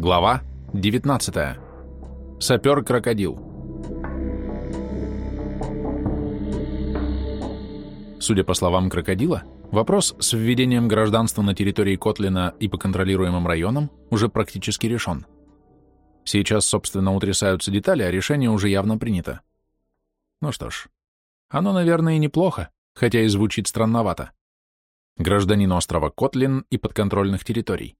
Глава 19. Сапер-крокодил. Судя по словам крокодила, вопрос с введением гражданства на территории Котлина и по контролируемым районам уже практически решен. Сейчас, собственно, утрясаются детали, а решение уже явно принято. Ну что ж, оно, наверное, и неплохо, хотя и звучит странновато гражданин острова Котлин и подконтрольных территорий.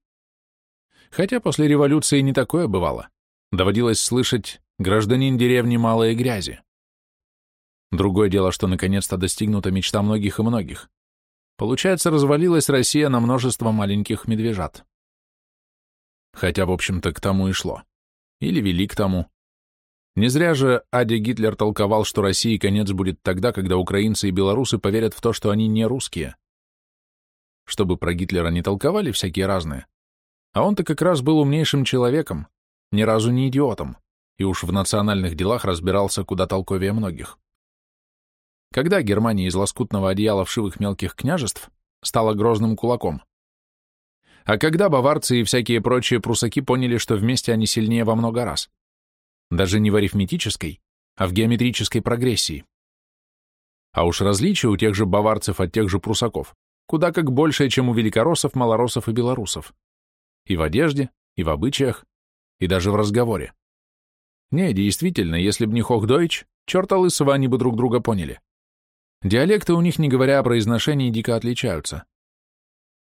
Хотя после революции не такое бывало. Доводилось слышать «гражданин деревни Малой Грязи». Другое дело, что наконец-то достигнута мечта многих и многих. Получается, развалилась Россия на множество маленьких медвежат. Хотя, в общем-то, к тому и шло. Или вели к тому. Не зря же Ади Гитлер толковал, что России конец будет тогда, когда украинцы и белорусы поверят в то, что они не русские чтобы про Гитлера не толковали всякие разные. А он-то как раз был умнейшим человеком, ни разу не идиотом, и уж в национальных делах разбирался куда толковее многих. Когда Германия из лоскутного одеяла вшивых мелких княжеств стала грозным кулаком? А когда баварцы и всякие прочие прусаки поняли, что вместе они сильнее во много раз? Даже не в арифметической, а в геометрической прогрессии. А уж различия у тех же баварцев от тех же прусаков куда как большее, чем у великороссов, малороссов и белорусов. И в одежде, и в обычаях, и даже в разговоре. Не, действительно, если б не Хохдойч, черта лысого они бы друг друга поняли. Диалекты у них, не говоря о произношении, дико отличаются.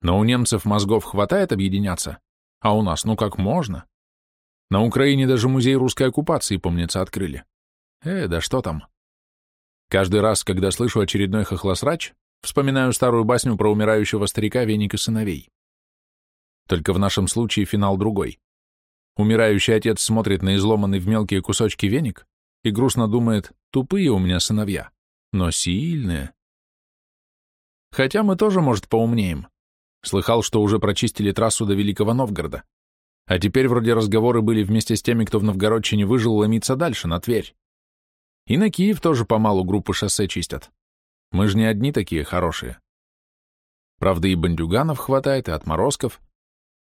Но у немцев мозгов хватает объединяться, а у нас ну как можно? На Украине даже музей русской оккупации, помнится, открыли. Э, да что там. Каждый раз, когда слышу очередной хохлосрач, Вспоминаю старую басню про умирающего старика веник и сыновей. Только в нашем случае финал другой. Умирающий отец смотрит на изломанный в мелкие кусочки веник и грустно думает, тупые у меня сыновья, но сильные. Хотя мы тоже, может, поумнеем. Слыхал, что уже прочистили трассу до Великого Новгорода. А теперь вроде разговоры были вместе с теми, кто в Новгородчине выжил, ломиться дальше, на Тверь. И на Киев тоже помалу группы шоссе чистят. Мы же не одни такие хорошие. Правда, и бандюганов хватает, и отморозков.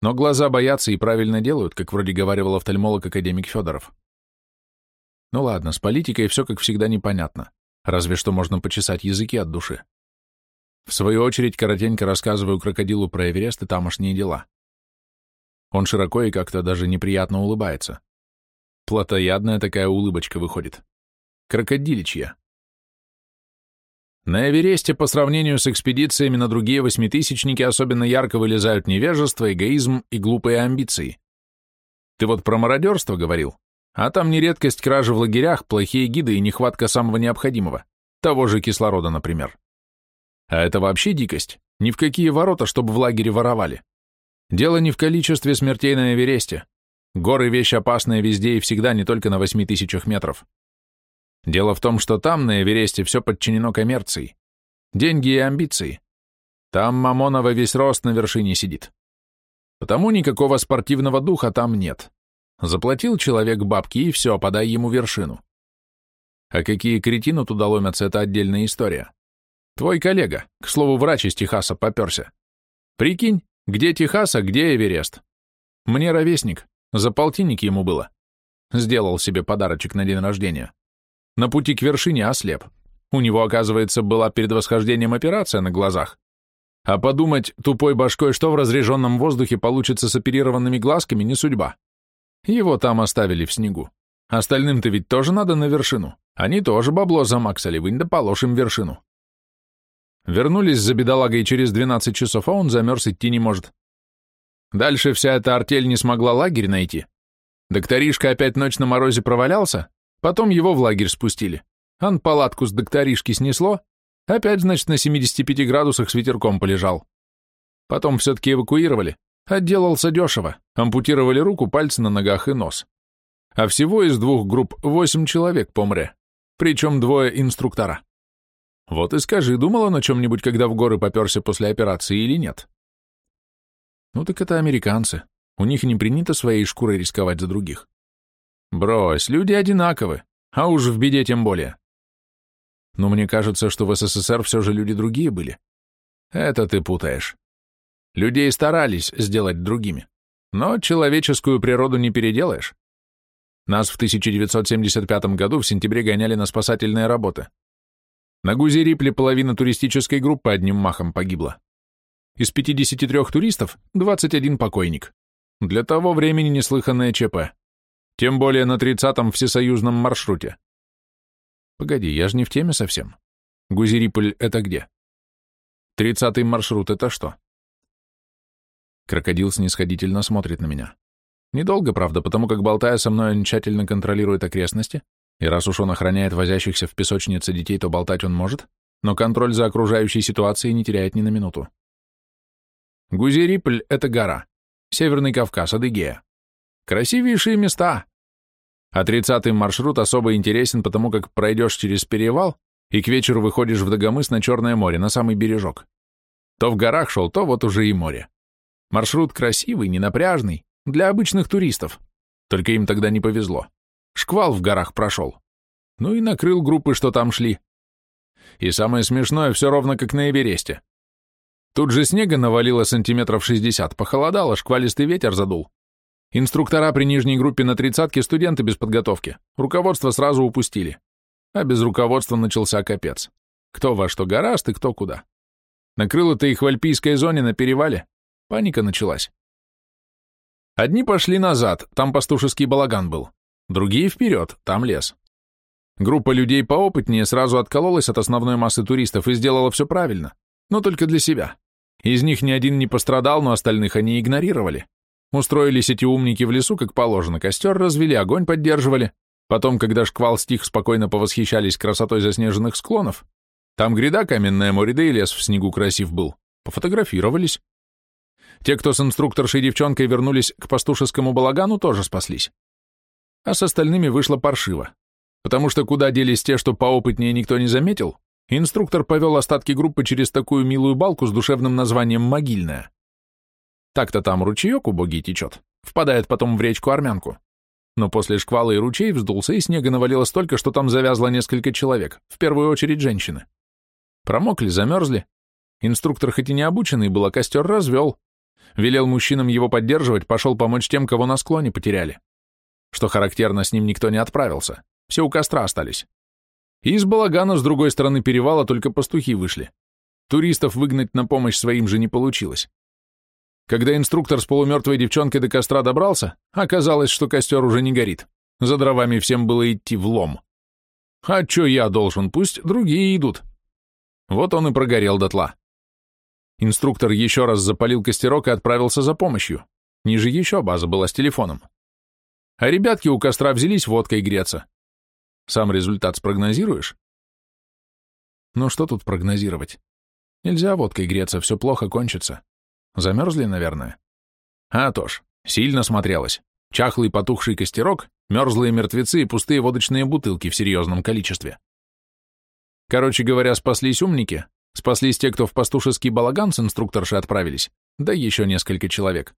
Но глаза боятся и правильно делают, как вроде говаривал офтальмолог-академик Федоров. Ну ладно, с политикой все как всегда непонятно. Разве что можно почесать языки от души. В свою очередь, коротенько рассказываю крокодилу про Эверест и тамошние дела. Он широко и как-то даже неприятно улыбается. Платоядная такая улыбочка выходит. Крокодиличья. На Эвересте по сравнению с экспедициями на другие восьмитысячники особенно ярко вылезают невежество, эгоизм и глупые амбиции. Ты вот про мародерство говорил, а там не редкость кражи в лагерях, плохие гиды и нехватка самого необходимого, того же кислорода, например. А это вообще дикость, ни в какие ворота, чтобы в лагере воровали. Дело не в количестве смертей на Эвересте. Горы — вещь опасная везде и всегда, не только на восьми тысячах метров. Дело в том, что там, на Эвересте, все подчинено коммерции. Деньги и амбиции. Там Мамонова весь рост на вершине сидит. Потому никакого спортивного духа там нет. Заплатил человек бабки, и все, подай ему вершину. А какие кретины туда ломятся, это отдельная история. Твой коллега, к слову, врач из Техаса поперся. Прикинь, где Техас, а где Эверест? Мне ровесник, за полтинник ему было. Сделал себе подарочек на день рождения. На пути к вершине ослеп. У него, оказывается, была перед восхождением операция на глазах. А подумать тупой башкой, что в разреженном воздухе получится с оперированными глазками, не судьба. Его там оставили в снегу. Остальным-то ведь тоже надо на вершину. Они тоже бабло замаксали, вынь да положь им вершину. Вернулись за бедолагой через 12 часов, а он замерз, идти не может. Дальше вся эта артель не смогла лагерь найти. Докторишка опять ночь на морозе провалялся, Потом его в лагерь спустили. Ан палатку с докторишки снесло, опять, значит, на 75 градусах с ветерком полежал. Потом все-таки эвакуировали. Отделался дешево, ампутировали руку, пальцы на ногах и нос. А всего из двух групп восемь человек помре, причем двое инструктора. Вот и скажи, думал он о чем-нибудь, когда в горы поперся после операции или нет? Ну так это американцы. У них не принято своей шкурой рисковать за других. Брось, люди одинаковы, а уж в беде тем более. Но мне кажется, что в СССР все же люди другие были. Это ты путаешь. Людей старались сделать другими. Но человеческую природу не переделаешь. Нас в 1975 году в сентябре гоняли на спасательные работы. На Гузе Рипли половина туристической группы одним махом погибла. Из 53 туристов 21 покойник. Для того времени неслыханное ЧП. Тем более на 30-м всесоюзном маршруте. Погоди, я же не в теме совсем. Гузериполь — это где? Тридцатый маршрут — это что? Крокодил снисходительно смотрит на меня. Недолго, правда, потому как, болтая со мной, он тщательно контролирует окрестности, и раз уж он охраняет возящихся в песочнице детей, то болтать он может, но контроль за окружающей ситуацией не теряет ни на минуту. Гузерипль — это гора. Северный Кавказ, Адыгея. Красивейшие места. А тридцатый маршрут особо интересен, потому как пройдешь через перевал и к вечеру выходишь в Дагомыс на Черное море, на самый бережок. То в горах шел, то вот уже и море. Маршрут красивый, ненапряжный, для обычных туристов. Только им тогда не повезло. Шквал в горах прошел. Ну и накрыл группы, что там шли. И самое смешное, все ровно как на Эвересте. Тут же снега навалило сантиметров 60, похолодало, шквалистый ветер задул. Инструктора при нижней группе на тридцатке, студенты без подготовки. Руководство сразу упустили. А без руководства начался капец. Кто во что гораст и кто куда. Накрыло-то их в альпийской зоне на перевале. Паника началась. Одни пошли назад, там пастушеский балаган был. Другие вперед, там лес. Группа людей поопытнее сразу откололась от основной массы туристов и сделала все правильно, но только для себя. Из них ни один не пострадал, но остальных они игнорировали. Устроились эти умники в лесу, как положено, костер развели, огонь поддерживали. Потом, когда шквал стих, спокойно повосхищались красотой заснеженных склонов. Там гряда каменная, море да и лес в снегу красив был. Пофотографировались. Те, кто с инструкторшей девчонкой вернулись к пастушескому балагану, тоже спаслись. А с остальными вышло паршиво. Потому что куда делись те, что поопытнее никто не заметил, инструктор повел остатки группы через такую милую балку с душевным названием «Могильная». Так-то там ручеек убогий течет, впадает потом в речку Армянку. Но после шквала и ручей вздулся, и снега навалило столько, что там завязло несколько человек, в первую очередь женщины. Промокли, замерзли. Инструктор хоть и не обученный был, а костер развел. Велел мужчинам его поддерживать, пошел помочь тем, кого на склоне потеряли. Что характерно, с ним никто не отправился. Все у костра остались. Из балагана с другой стороны перевала только пастухи вышли. Туристов выгнать на помощь своим же не получилось. Когда инструктор с полумертвой девчонкой до костра добрался, оказалось, что костер уже не горит. За дровами всем было идти в лом. А чё я должен? Пусть другие идут. Вот он и прогорел дотла. Инструктор еще раз запалил костерок и отправился за помощью. Ниже еще база была с телефоном. А ребятки у костра взялись водкой греться. Сам результат спрогнозируешь? Ну что тут прогнозировать? Нельзя водкой греться, все плохо кончится. Замерзли, наверное? А то ж, сильно смотрелось. Чахлый потухший костерок, мерзлые мертвецы и пустые водочные бутылки в серьезном количестве. Короче говоря, спаслись умники, спаслись те, кто в пастушеский балаган с инструкторшей отправились, да еще несколько человек.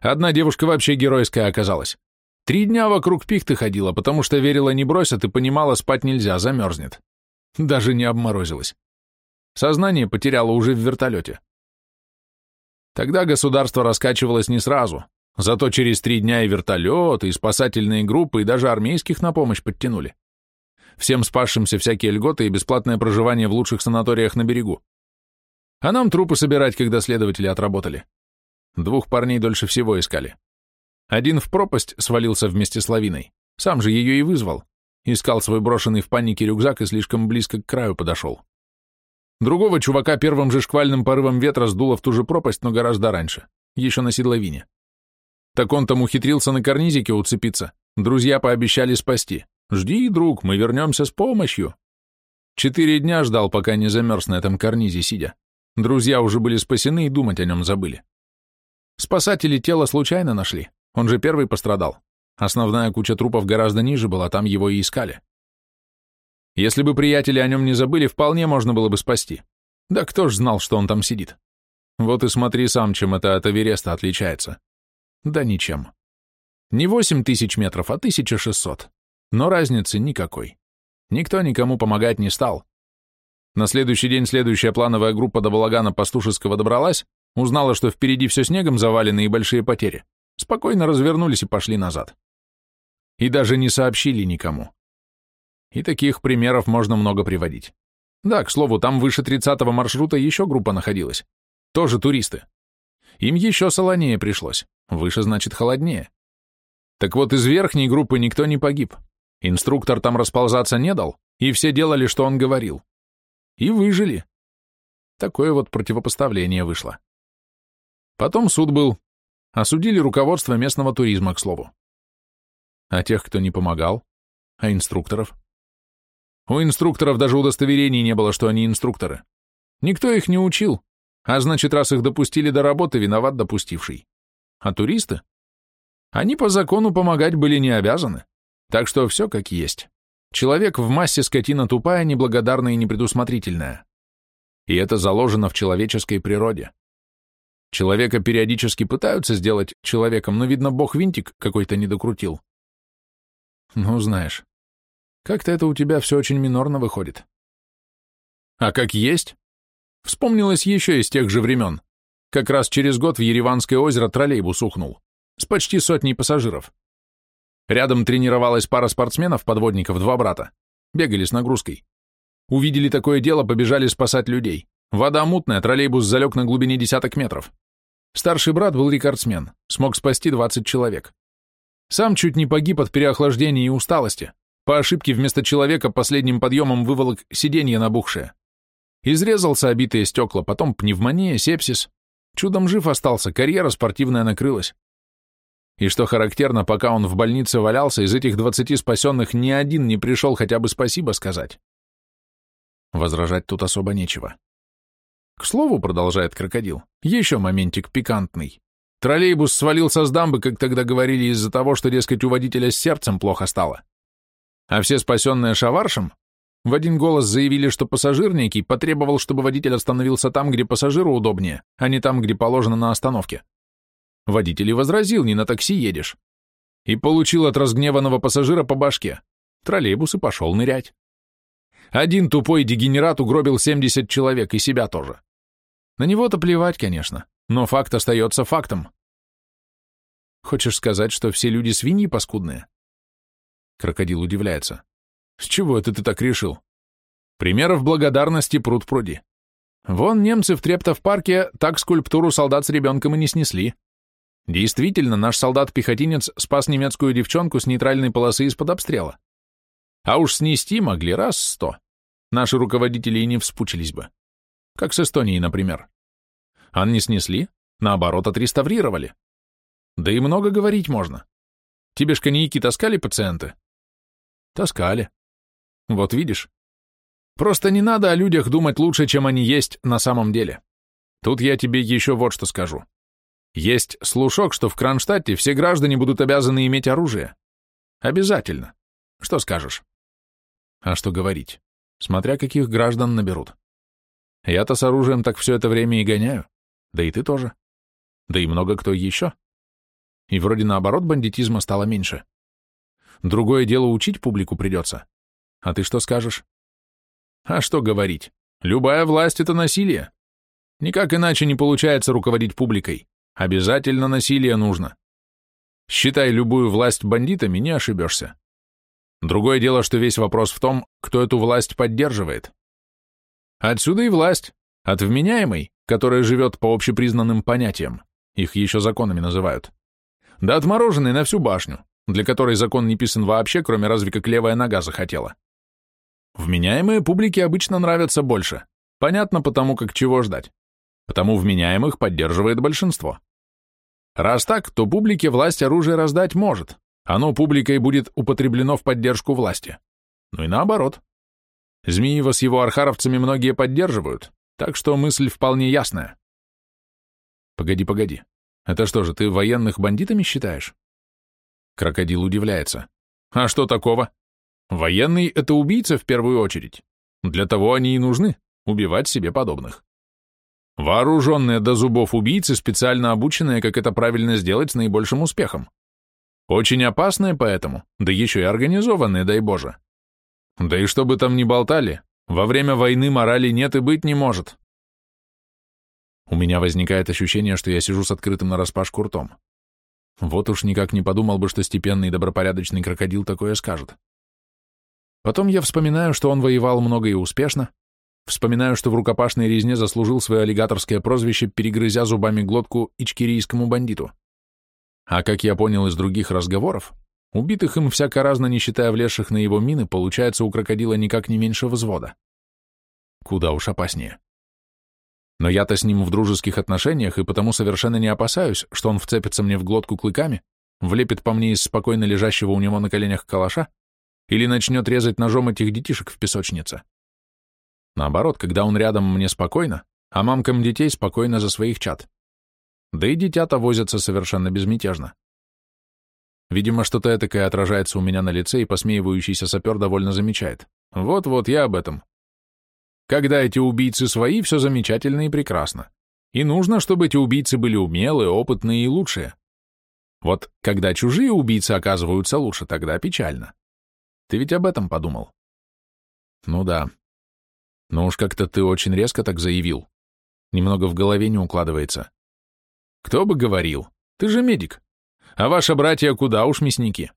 Одна девушка вообще геройская оказалась. Три дня вокруг пихты ходила, потому что верила не бросят и понимала, спать нельзя, замерзнет. Даже не обморозилась. Сознание потеряла уже в вертолете. Тогда государство раскачивалось не сразу, зато через три дня и вертолеты, и спасательные группы, и даже армейских на помощь подтянули. Всем спасшимся всякие льготы и бесплатное проживание в лучших санаториях на берегу. А нам трупы собирать, когда следователи отработали. Двух парней дольше всего искали. Один в пропасть свалился вместе с лавиной, сам же ее и вызвал. Искал свой брошенный в панике рюкзак и слишком близко к краю подошел. Другого чувака первым же шквальным порывом ветра сдуло в ту же пропасть, но гораздо раньше, еще на седловине. Так он там ухитрился на карнизике уцепиться. Друзья пообещали спасти. «Жди, друг, мы вернемся с помощью». Четыре дня ждал, пока не замерз на этом карнизе сидя. Друзья уже были спасены и думать о нем забыли. Спасатели тело случайно нашли. Он же первый пострадал. Основная куча трупов гораздо ниже была, там его и искали. Если бы приятели о нем не забыли, вполне можно было бы спасти. Да кто ж знал, что он там сидит? Вот и смотри сам, чем это от Эвереста отличается. Да ничем. Не восемь тысяч метров, а тысяча шестьсот. Но разницы никакой. Никто никому помогать не стал. На следующий день следующая плановая группа до Балагана Пастушеского добралась, узнала, что впереди все снегом завалено и большие потери, спокойно развернулись и пошли назад. И даже не сообщили никому. И таких примеров можно много приводить. Да, к слову, там выше 30-го маршрута еще группа находилась. Тоже туристы. Им еще солонее пришлось. Выше, значит, холоднее. Так вот, из верхней группы никто не погиб. Инструктор там расползаться не дал, и все делали, что он говорил. И выжили. Такое вот противопоставление вышло. Потом суд был. Осудили руководство местного туризма, к слову. А тех, кто не помогал? А инструкторов? У инструкторов даже удостоверений не было, что они инструкторы. Никто их не учил, а значит, раз их допустили до работы, виноват допустивший. А туристы? Они по закону помогать были не обязаны. Так что все как есть. Человек в массе скотина тупая, неблагодарная и непредусмотрительная. И это заложено в человеческой природе. Человека периодически пытаются сделать человеком, но, видно, бог винтик какой-то не докрутил. Ну, знаешь, как-то это у тебя все очень минорно выходит. А как есть? Вспомнилось еще из тех же времен. Как раз через год в Ереванское озеро троллейбус ухнул. С почти сотней пассажиров. Рядом тренировалась пара спортсменов-подводников, два брата. Бегали с нагрузкой. Увидели такое дело, побежали спасать людей. Вода мутная, троллейбус залег на глубине десяток метров. Старший брат был рекордсмен, смог спасти 20 человек. Сам чуть не погиб от переохлаждения и усталости. По ошибке вместо человека последним подъемом выволок сиденье набухшее. Изрезался обитые стекла, потом пневмония, сепсис. Чудом жив остался, карьера спортивная накрылась. И что характерно, пока он в больнице валялся, из этих двадцати спасенных ни один не пришел хотя бы спасибо сказать. Возражать тут особо нечего. К слову, продолжает крокодил, еще моментик пикантный. Троллейбус свалился с дамбы, как тогда говорили, из-за того, что, дескать, у водителя с сердцем плохо стало. А все спасенные шаваршем в один голос заявили, что пассажир некий потребовал, чтобы водитель остановился там, где пассажиру удобнее, а не там, где положено на остановке. Водитель и возразил, не на такси едешь. И получил от разгневанного пассажира по башке. Троллейбус и пошел нырять. Один тупой дегенерат угробил 70 человек, и себя тоже. На него-то плевать, конечно, но факт остается фактом. Хочешь сказать, что все люди свиньи паскудные? Крокодил удивляется. С чего это ты так решил? Примеров благодарности пруд пруди. Вон немцы в Трептов-парке так скульптуру солдат с ребенком и не снесли. Действительно, наш солдат-пехотинец спас немецкую девчонку с нейтральной полосы из-под обстрела. А уж снести могли раз сто. Наши руководители и не вспучились бы. Как с Эстонией, например. А не снесли, наоборот, отреставрировали. Да и много говорить можно. Тебе ж коньяки таскали пациенты? Таскали. Вот видишь. Просто не надо о людях думать лучше, чем они есть на самом деле. Тут я тебе еще вот что скажу. Есть слушок, что в Кронштадте все граждане будут обязаны иметь оружие. Обязательно. Что скажешь? А что говорить? Смотря каких граждан наберут. Я-то с оружием так все это время и гоняю. Да и ты тоже. Да и много кто еще. И вроде наоборот бандитизма стало меньше. Другое дело учить публику придется. А ты что скажешь? А что говорить? Любая власть — это насилие. Никак иначе не получается руководить публикой. Обязательно насилие нужно. Считай любую власть бандитами, не ошибешься. Другое дело, что весь вопрос в том, кто эту власть поддерживает. Отсюда и власть, от вменяемой, которая живет по общепризнанным понятиям, их еще законами называют, до отмороженной на всю башню, для которой закон не писан вообще, кроме разве как левая нога захотела. Вменяемые публике обычно нравятся больше. Понятно потому, как чего ждать. Потому вменяемых поддерживает большинство. Раз так, то публике власть оружие раздать может. Оно публикой будет употреблено в поддержку власти. Ну и наоборот. Змеева с его архаровцами многие поддерживают, так что мысль вполне ясная. Погоди, погоди. Это что же, ты военных бандитами считаешь? Крокодил удивляется. А что такого? Военный — это убийца в первую очередь. Для того они и нужны — убивать себе подобных. Вооруженные до зубов убийцы, специально обученные, как это правильно сделать с наибольшим успехом. Очень опасные поэтому, да еще и организованные, дай Боже. Да и что бы там ни болтали, во время войны морали нет и быть не может. У меня возникает ощущение, что я сижу с открытым нараспашку ртом. Вот уж никак не подумал бы, что степенный и добропорядочный крокодил такое скажет. Потом я вспоминаю, что он воевал много и успешно, вспоминаю, что в рукопашной резне заслужил свое аллигаторское прозвище, перегрызя зубами глотку ичкирийскому бандиту. А как я понял из других разговоров, убитых им всяко разно, не считая влезших на его мины, получается у крокодила никак не меньше взвода. Куда уж опаснее. Но я-то с ним в дружеских отношениях, и потому совершенно не опасаюсь, что он вцепится мне в глотку клыками, влепит по мне из спокойно лежащего у него на коленях калаша или начнет резать ножом этих детишек в песочнице. Наоборот, когда он рядом, мне спокойно, а мамкам детей спокойно за своих чад. Да и дитя-то возятся совершенно безмятежно. Видимо, что-то этакое отражается у меня на лице, и посмеивающийся сапер довольно замечает. Вот-вот, я об этом. Когда эти убийцы свои, все замечательно и прекрасно. И нужно, чтобы эти убийцы были умелые, опытные и лучшие. Вот когда чужие убийцы оказываются лучше, тогда печально. Ты ведь об этом подумал? Ну да. Но уж как-то ты очень резко так заявил. Немного в голове не укладывается. Кто бы говорил? Ты же медик. А ваши братья куда уж мясники.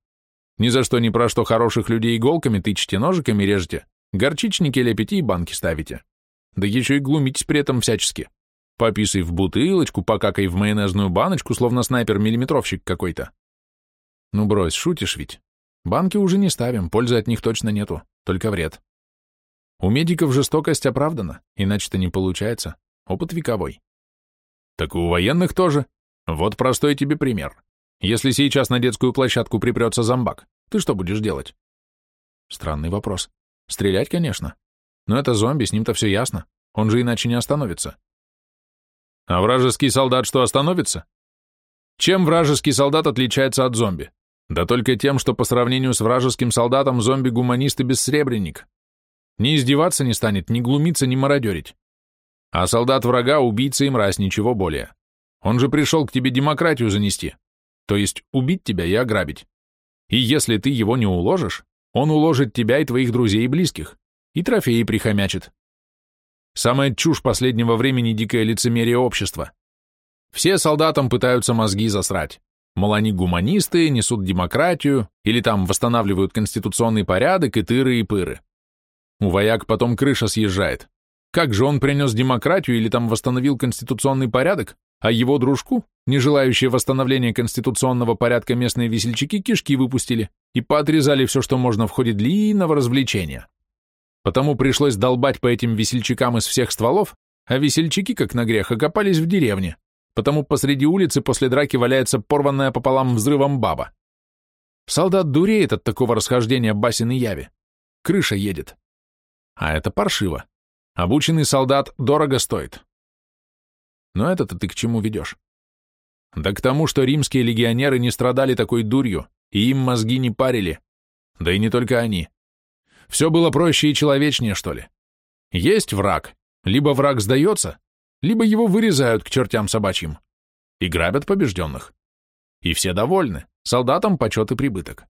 Ни за что ни про что хороших людей иголками тычете, ножиками режете, Горчичники лепите и банки ставите. Да еще и глумитесь при этом всячески. Пописай в бутылочку, покакай в майонезную баночку, словно снайпер-миллиметровщик какой-то. Ну брось, шутишь ведь. Банки уже не ставим, пользы от них точно нету, только вред. У медиков жестокость оправдана, иначе-то не получается. Опыт вековой. Так и у военных тоже. Вот простой тебе пример. Если сейчас на детскую площадку припрется зомбак, ты что будешь делать? Странный вопрос. Стрелять, конечно. Но это зомби, с ним-то все ясно. Он же иначе не остановится. А вражеский солдат что, остановится? Чем вражеский солдат отличается от зомби? Да только тем, что по сравнению с вражеским солдатом зомби-гуманист и бессребренник. Ни издеваться не станет, ни глумиться, ни мародерить. А солдат врага — убийца и мразь, ничего более. Он же пришел к тебе демократию занести, то есть убить тебя и ограбить. И если ты его не уложишь, он уложит тебя и твоих друзей и близких, и трофеи прихомячит. Самая чушь последнего времени дикое лицемерие общества. Все солдатам пытаются мозги засрать. Мол, они гуманисты, несут демократию, или там восстанавливают конституционный порядок и тыры и пыры. У вояк потом крыша съезжает. Как же он принес демократию или там восстановил конституционный порядок, а его дружку, не желающие восстановления конституционного порядка местные весельчаки, кишки выпустили и поотрезали все, что можно в ходе длинного развлечения. Потому пришлось долбать по этим весельчакам из всех стволов, а весельчаки, как на грех, окопались в деревне, потому посреди улицы после драки валяется порванная пополам взрывом баба. Солдат дуреет от такого расхождения басен и яви. Крыша едет. А это паршиво. Обученный солдат дорого стоит. Но это-то ты к чему ведешь? Да к тому, что римские легионеры не страдали такой дурью, и им мозги не парили. Да и не только они. Все было проще и человечнее, что ли. Есть враг. Либо враг сдается, либо его вырезают к чертям собачьим. И грабят побежденных. И все довольны. Солдатам почет и прибыток.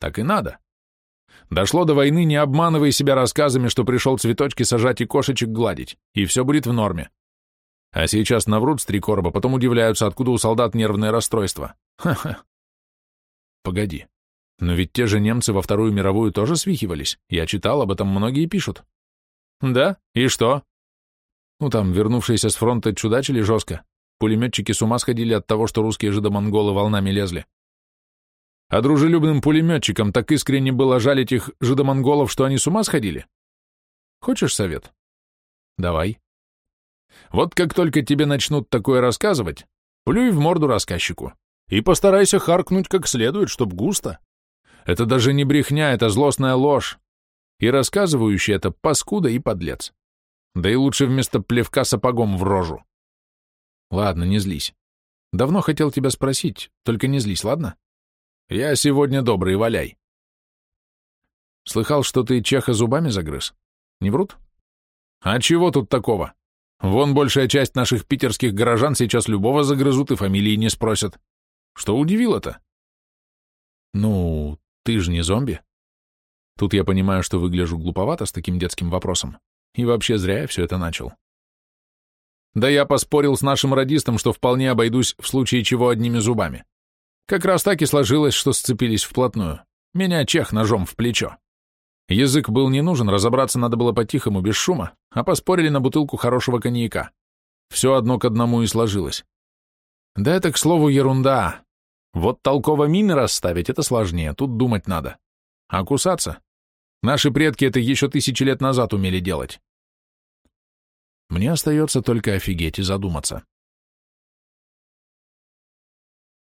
Так и надо. Дошло до войны, не обманывай себя рассказами, что пришел цветочки сажать и кошечек гладить, и все будет в норме. А сейчас наврут с три короба, потом удивляются, откуда у солдат нервное расстройство. Ха-ха. Погоди. Но ведь те же немцы во Вторую мировую тоже свихивались. Я читал, об этом многие пишут. Да? И что? Ну там, вернувшиеся с фронта чудачили жестко. Пулеметчики с ума сходили от того, что русские жидомонголы волнами лезли. А дружелюбным пулеметчикам так искренне было жаль этих жидомонголов, что они с ума сходили? Хочешь совет? Давай. Вот как только тебе начнут такое рассказывать, плюй в морду рассказчику и постарайся харкнуть как следует, чтоб густо. Это даже не брехня, это злостная ложь. И рассказывающий это паскуда и подлец. Да и лучше вместо плевка сапогом в рожу. Ладно, не злись. Давно хотел тебя спросить, только не злись, ладно? Я сегодня добрый, валяй. Слыхал, что ты чеха зубами загрыз? Не врут? А чего тут такого? Вон большая часть наших питерских горожан сейчас любого загрызут и фамилии не спросят. Что удивило-то? Ну, ты же не зомби. Тут я понимаю, что выгляжу глуповато с таким детским вопросом. И вообще зря я все это начал. Да я поспорил с нашим радистом, что вполне обойдусь в случае чего одними зубами. Как раз так и сложилось, что сцепились вплотную. Меня чех ножом в плечо. Язык был не нужен, разобраться надо было по-тихому, без шума, а поспорили на бутылку хорошего коньяка. Все одно к одному и сложилось. Да это, к слову, ерунда. Вот толково мины расставить — это сложнее, тут думать надо. А кусаться? Наши предки это еще тысячи лет назад умели делать. Мне остается только офигеть и задуматься.